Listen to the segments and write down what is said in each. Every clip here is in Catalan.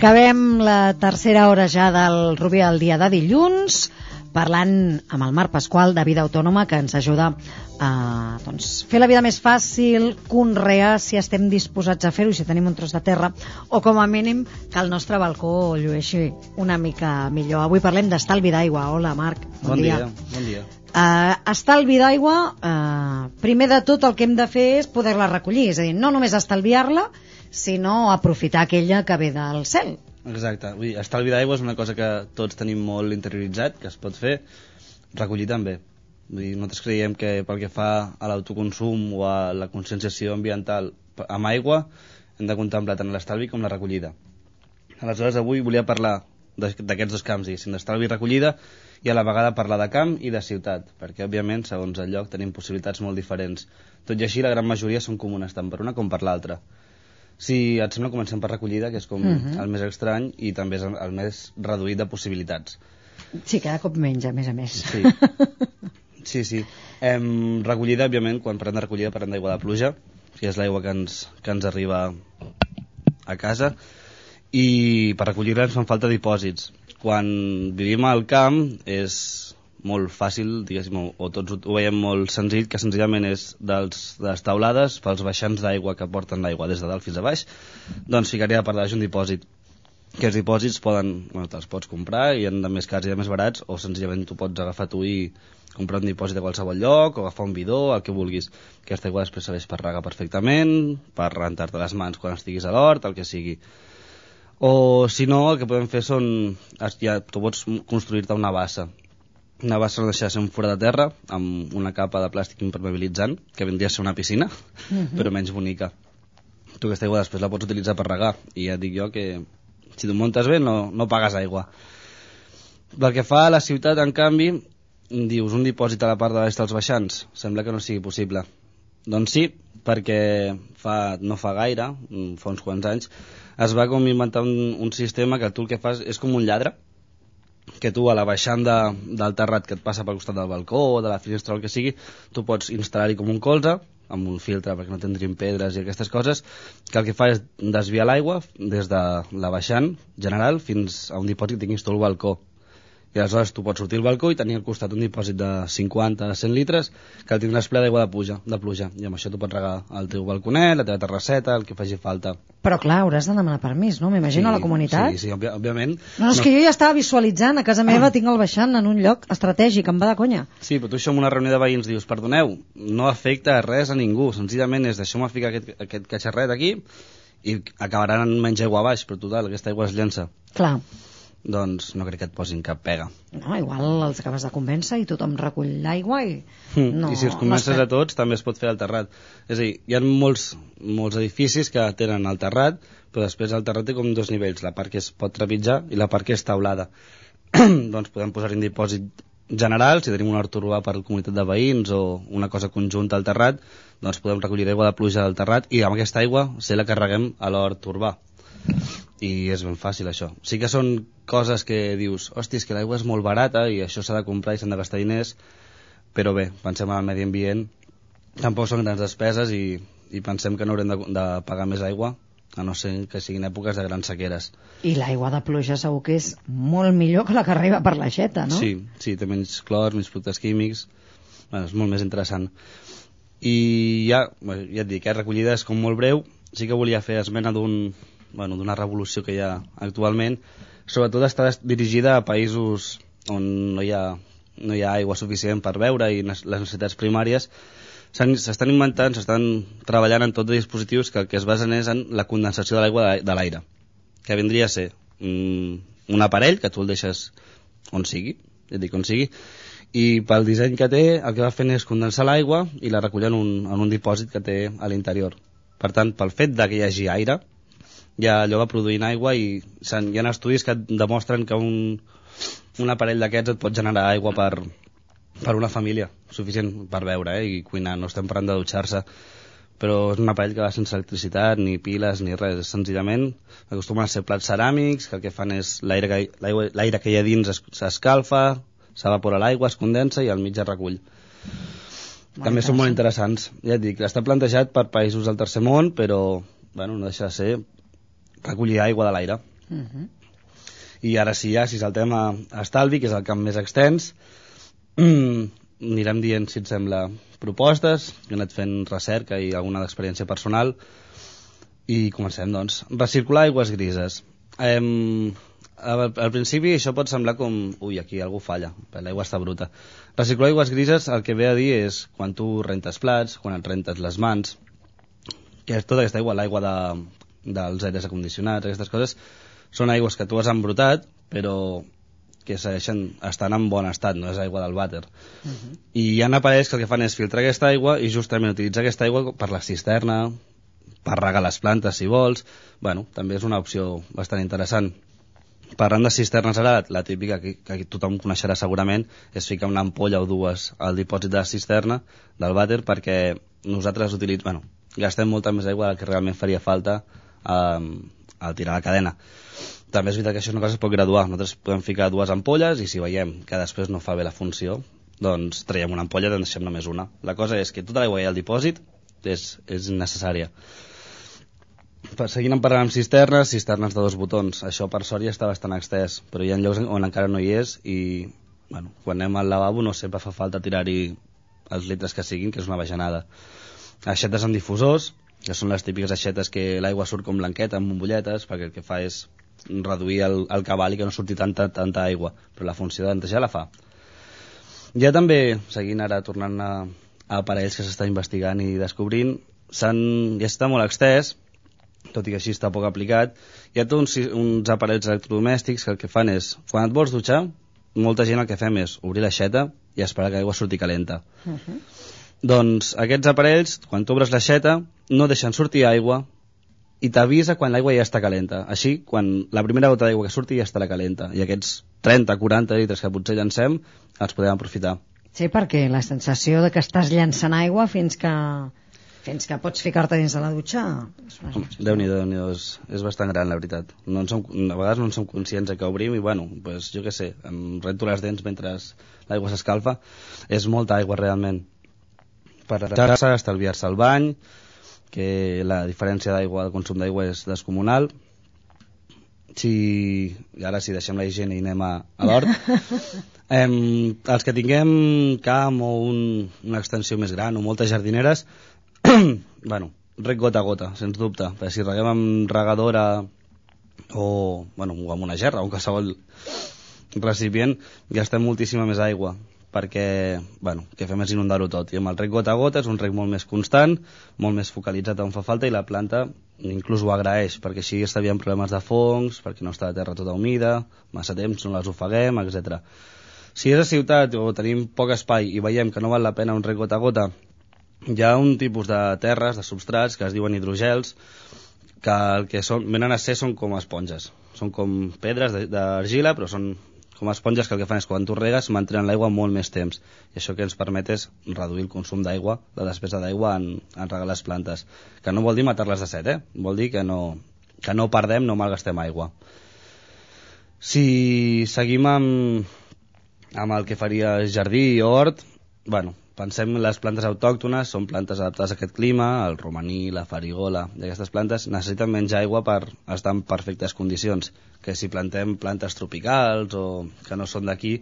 Acabem la tercera hora ja del Rubí al dia de dilluns parlant amb el Marc Pasqual de Vida Autònoma que ens ajuda a doncs, fer la vida més fàcil, conrear si estem disposats a fer-ho, si tenim un tros de terra o com a mínim que el nostre balcó llueixi una mica millor. Avui parlem d'estalvi d'aigua. Hola Marc, bon, bon dia. dia. Bon dia. Uh, estalvi d'aigua, uh, primer de tot el que hem de fer és poder-la recollir, és a dir, no només estalviar-la, sinó aprofitar aquella que ve del cel. Exacte, Vull dir, estalvi d'aigua és una cosa que tots tenim molt interioritzat, que es pot fer, recollir també. Vull dir, nosaltres creiem que pel que fa a l'autoconsum o a la conscienciació ambiental amb aigua, hem de contemplar tant l'estalvi com la recollida. Aleshores, avui volia parlar d'aquests dos camps, diguéssim, d'estalvi i recollida, i a la vegada parlar de camp i de ciutat, perquè, òbviament, segons el lloc, tenim possibilitats molt diferents. Tot i així, la gran majoria són comunes, tant per una com per l'altra. Si et sembla, comencem per recollida, que és com uh mhm. -huh. el més estrany i també és el més reduït de possibilitats. Sí, cada cop menys, a més a més. Sí, sí. sí. Em, recollida, òbviament, quan parlem de recollida parlem d'aigua de pluja, que és l'aigua que, ens, que ens arriba a casa, i per recollir-la ens fan falta dipòsits. Quan vivim al camp és molt fàcil, diguéssim, o, o tots ho, veiem molt senzill, que senzillament és dels, de les taulades, pels baixants d'aigua que porten l'aigua des de dalt fins a baix, doncs ficaria per baix un dipòsit. Que els dipòsits poden, bueno, te'ls pots comprar, i en de més cars i de més barats, o senzillament tu pots agafar tu i comprar un dipòsit a qualsevol lloc, o agafar un bidó, el que vulguis. Aquesta aigua després serveix per regar perfectament, per rentar-te les mans quan estiguis a l'hort, el que sigui. O, si no, el que podem fer són... Ja, tu pots construir-te una bassa una bassa deixar de ser un fora de terra amb una capa de plàstic impermeabilitzant que vendria a ser una piscina mhm. -huh. però menys bonica tu aquesta aigua després la pots utilitzar per regar i ja et dic jo que si tu muntes bé no, no pagues aigua pel que fa a la ciutat en canvi dius un dipòsit a la part de baix dels baixants sembla que no sigui possible doncs sí, perquè fa, no fa gaire, fa uns quants anys, es va com inventar un, un sistema que tu el que fas és com un lladre, que tu a la baixant de, del terrat que et passa pel costat del balcó o de la finestra o el que sigui, tu pots instal·lar-hi com un colze amb un filtre perquè no tindrin pedres i aquestes coses, que el que fa és desviar l'aigua des de la baixant general fins a un dipòsit que tinguis tu al balcó i aleshores tu pots sortir al balcó i tenir al costat un dipòsit de 50-100 litres que el tindràs ple d'aigua de pluja, de pluja i amb això tu pots regar el teu balconet, la teva terrasseta, el que faci falta. Però clar, hauràs de demanar permís, no? M'imagino sí, a la comunitat. Sí, sí, òbvia, òbviament. No, és no. que jo ja estava visualitzant, a casa meva tinc el baixant en un lloc estratègic, em va de conya. Sí, però tu això en una reunió de veïns dius, perdoneu, no afecta res a ningú, senzillament és deixeu-me ficar aquest, aquest catxarret aquí i acabaran menys aigua baix, però total, aquesta aigua es llença. Clar doncs no crec que et posin cap pega. No, igual els acabes de convèncer i tothom recull l'aigua i... Mm, no, I si els convences no a tots també es pot fer al terrat. És a dir, hi ha molts, molts edificis que tenen el terrat, però després el terrat té com dos nivells, la part que es pot trepitjar i la part que és taulada. doncs podem posar un dipòsit general, si tenim un hort urbà per comunitat de veïns o una cosa conjunta al terrat, doncs podem recollir aigua de pluja del terrat i amb aquesta aigua se la carreguem a l'hort urbà i és ben fàcil això. Sí que són coses que dius, hòstia, és que l'aigua és molt barata i això s'ha de comprar i s'han de gastar diners, però bé, pensem en el medi ambient, tampoc són grans despeses i, i pensem que no haurem de, de pagar més aigua, a no ser que siguin èpoques de grans sequeres. I l'aigua de pluja segur que és molt millor que la que arriba per l'aixeta, no? Sí, sí, té menys clor, menys productes químics, bueno, és molt més interessant. I ja, ja et dic, eh, recollida és com molt breu, sí que volia fer esmena d'un bueno, d'una revolució que hi ha actualment, sobretot està dirigida a països on no hi ha, no hi ha aigua suficient per beure i les necessitats primàries, s'estan inventant, s'estan treballant en tots els dispositius que que es basen és en la condensació de l'aigua de l'aire, que vindria a ser mm, un aparell que tu el deixes on sigui, ja dic on sigui, i pel disseny que té el que va fent és condensar l'aigua i la recollir en un, en un dipòsit que té a l'interior. Per tant, pel fet de que hi hagi aire, ja allò va produint aigua i hi ha estudis que demostren que un, un aparell d'aquests et pot generar aigua per, per una família, suficient per beure eh, i cuinar, no estem parlant de dutxar-se però és un aparell que va sense electricitat, ni piles, ni res, senzillament acostumen a ser plats ceràmics, que el que fan és l'aire que, que hi ha dins s'escalfa, s'evapora l'aigua, es condensa i al mig es recull. Molt També són molt interessants. Ja et dic, està plantejat per països del tercer món, però bueno, no deixa de ser recollir aigua de l'aire. Uh -huh. I ara sí, ja, si saltem a, a Estalvi, que és el camp més extens, anirem dient, si et sembla, propostes, he anat fent recerca i alguna d'experiència personal, i comencem, doncs. Recircular aigües grises. Em, al, al principi això pot semblar com... Ui, aquí algú falla, l'aigua està bruta. Recircular aigües grises el que ve a dir és quan tu rentes plats, quan et rentes les mans, que és tota aquesta aigua, l'aigua de, dels aires acondicionats, aquestes coses, són aigües que tu has embrutat, però que segueixen estan en bon estat, no és aigua del vàter. Uh -huh. I hi ha aparells que el que fan és filtrar aquesta aigua i justament utilitzar aquesta aigua per la cisterna, per regar les plantes si vols. Bueno, també és una opció bastant interessant. Parlant de cisternes ara, la típica que, que tothom coneixerà segurament és ficar una ampolla o dues al dipòsit de la cisterna del vàter perquè nosaltres utilitzem, bueno, gastem molta més aigua del que realment faria falta eh, al tirar la cadena. També és veritat que això és una cosa que es pot graduar. Nosaltres podem ficar dues ampolles i si veiem que després no fa bé la funció, doncs traiem una ampolla i en deixem només una. La cosa és que tota l'aigua ha al dipòsit és, és necessària. Seguint parlant amb cisternes, cisternes de dos botons. Això per sort ja està bastant extès, però hi ha llocs on encara no hi és i bueno, quan anem al lavabo no sempre fa falta tirar-hi els litres que siguin, que és una bajanada. Aixetes amb difusors, que són les típiques aixetes que l'aigua surt com blanqueta amb bombolletes, perquè el que fa és reduir el, el cabal i que no surti tanta, tanta aigua, però la funció de netejar la fa. Ja també, seguint ara, tornant a, a aparells que s'està investigant i descobrint, ja està molt extès, tot i que així està poc aplicat, hi ha uns, uns aparells electrodomèstics que el que fan és, quan et vols dutxar, molta gent el que fem és obrir l'aixeta i esperar que l'aigua surti calenta. Uh -huh. Doncs aquests aparells, quan tu obres l'aixeta, no deixen sortir aigua i t'avisa quan l'aigua ja està calenta. Així, quan la primera gota d'aigua que surti ja estarà calenta. I aquests 30-40 litres que potser llancem, els podem aprofitar. Sí, perquè la sensació de que estàs llançant aigua fins que fins que pots ficar-te dins de la dutxa Déu-n'hi-do, déu nhi déu és, és bastant gran la veritat no en som, a vegades no en som conscients que obrim i bueno, pues, jo què sé, em rento les dents mentre l'aigua s'escalfa és molta aigua realment per estalviar-se el bany que la diferència d'aigua, de consum d'aigua és descomunal. Si, i ara si deixem la higiene i anem a, a l'hort. Em, els que tinguem camp o un, una extensió més gran o moltes jardineres bueno, rec gota a gota, sens dubte. Perquè si reguem amb regadora o, bueno, o amb una gerra o qualsevol recipient gastem moltíssima més aigua perquè bueno, que fem és inundar-ho tot. I amb el rec gota a gota és un rec molt més constant, molt més focalitzat on fa falta i la planta inclús ho agraeix, perquè així estavíem problemes de fongs, perquè no està la terra tota humida, massa temps no les ofeguem, etc. Si és a ciutat o tenim poc espai i veiem que no val la pena un rec gota a gota, hi ha un tipus de terres, de substrats, que es diuen hidrogels, que el que són, venen a ser són com esponges. Són com pedres d'argila, però són com esponges que el que fan és quan tu regues mantenen l'aigua molt més temps i això que ens permet és reduir el consum d'aigua, la despesa d'aigua en, en regar les plantes, que no vol dir matar-les de set, eh? vol dir que no, que no perdem, no malgastem aigua. Si seguim amb, amb el que faria jardí i hort, bueno, pensem en les plantes autòctones, són plantes adaptades a aquest clima, el romaní, la farigola, i aquestes plantes necessiten menys aigua per estar en perfectes condicions, que si plantem plantes tropicals o que no són d'aquí,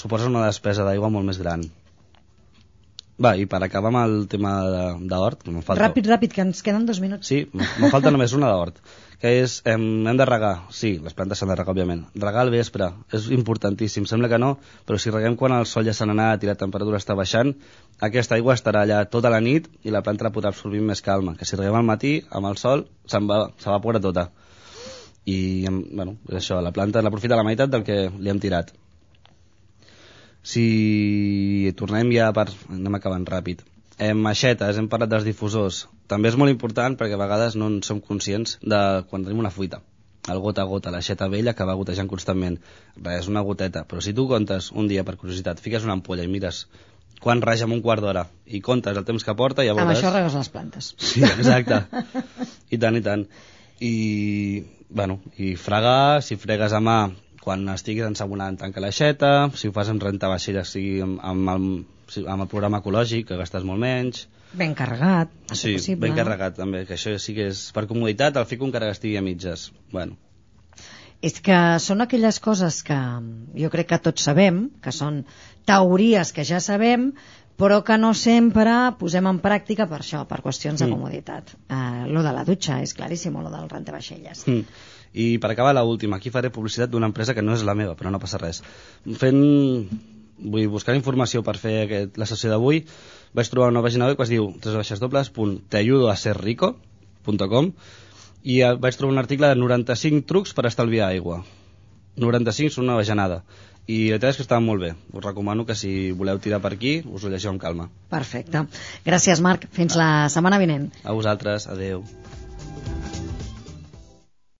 suposa una despesa d'aigua molt més gran. Va, i per acabar amb el tema d'hort... Falta... Ràpid, ràpid, que ens queden dos minuts. Sí, me falta només una d'hort, que és, hem, hem de regar, sí, les plantes s'han de regar, òbviament. Regar al vespre, és importantíssim, sembla que no, però si reguem quan el sol ja s'ha anat i la temperatura està baixant, aquesta aigua estarà allà tota la nit i la planta la podrà absorbir més calma, que si reguem al matí, amb el sol, s'evapora tota. I, bueno, és això, la planta l'aprofita la meitat del que li hem tirat. Si tornem ja per... anem acabant ràpid. Hem aixetes, hem parlat dels difusors. També és molt important perquè a vegades no en som conscients de quan tenim una fuita. El gota a gota, l'aixeta vella que va gotejant constantment. Res, és una goteta. Però si tu comptes un dia, per curiositat, fiques una ampolla i mires quan raja en un quart d'hora i comptes el temps que porta, ja veuràs... Amb això regues les plantes. Sí, exacte. I tant, i tant. I, bueno, i fregar, si fregues a mà, quan estiguis ensabonant tanca l'aixeta, si ho fas amb rentavaixelles sigui amb, amb, el, amb el programa ecològic, que gastes molt menys. Ben carregat, sí, possible. ben carregat també, que això sí que és per comoditat, el fico encara que estigui a mitges. Bueno, és que són aquelles coses que jo crec que tots sabem, que són teories que ja sabem, però que no sempre posem en pràctica per això, per qüestions de Mm. comoditat. Uh, lo de la dutxa és claríssim, o lo del rentavaixelles. Mm. I per acabar, la última. Aquí faré publicitat d'una empresa que no és la meva, però no passa res. Fent... Vull buscar informació per fer aquest, la sessió d'avui, vaig trobar una pàgina web que es diu www.teayudoaserrico.com i eh, vaig trobar un article de 95 trucs per estalviar aigua. 95 són una bajanada. I la veritat és que estaven molt bé. Us recomano que si voleu tirar per aquí, us ho llegiu amb calma. Perfecte. Gràcies, Marc. Fins la setmana vinent. A vosaltres, adeu.